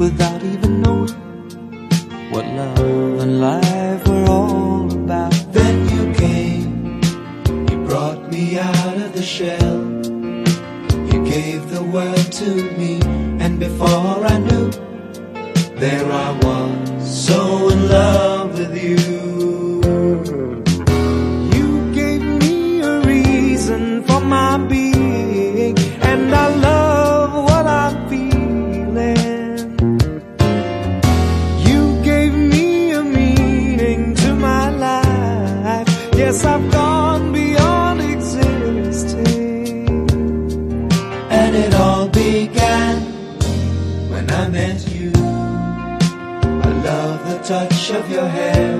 without even knowing what love and life were all about. Then you came, you brought me out of the shell. You gave the world to me, and before I knew, there I was, so in love with you. You gave me a reason for my being. Touch of your hair.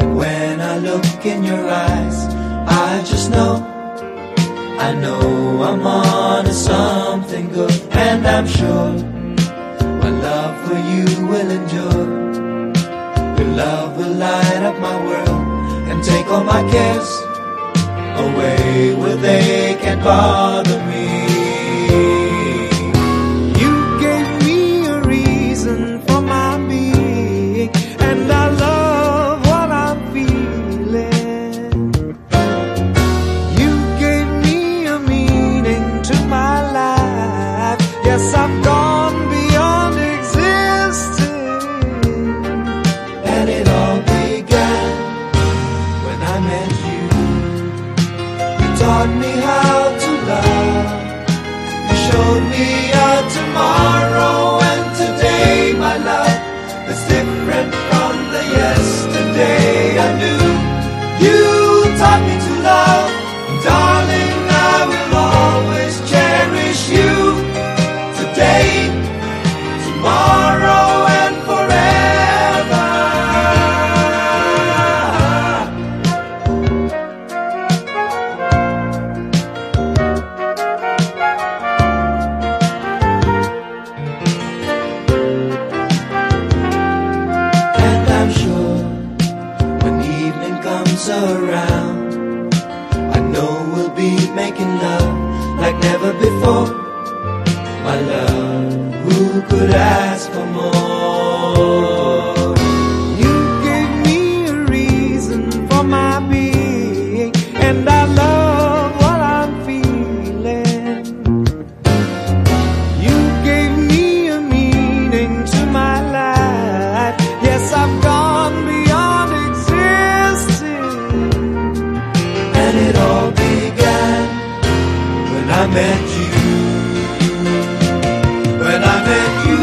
And when I look in your eyes, I just know. I know I'm on to something good, and I'm sure my love for you will endure. Your love will light up my world and take all my cares away where they can bother me. Yes, I've gone beyond existing. And it all began when I met you. You taught me how to love. You showed me a tomorrow around, I know we'll be making love like never before. My love, who could ask for more? When I met you.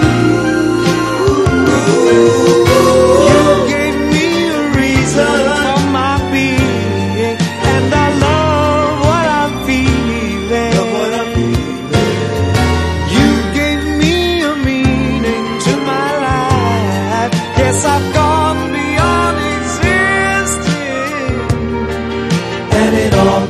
You gave me a reason for my being, and I love what I'm feeling. You gave me a meaning to my life. Yes, I've gone beyond existing. And it all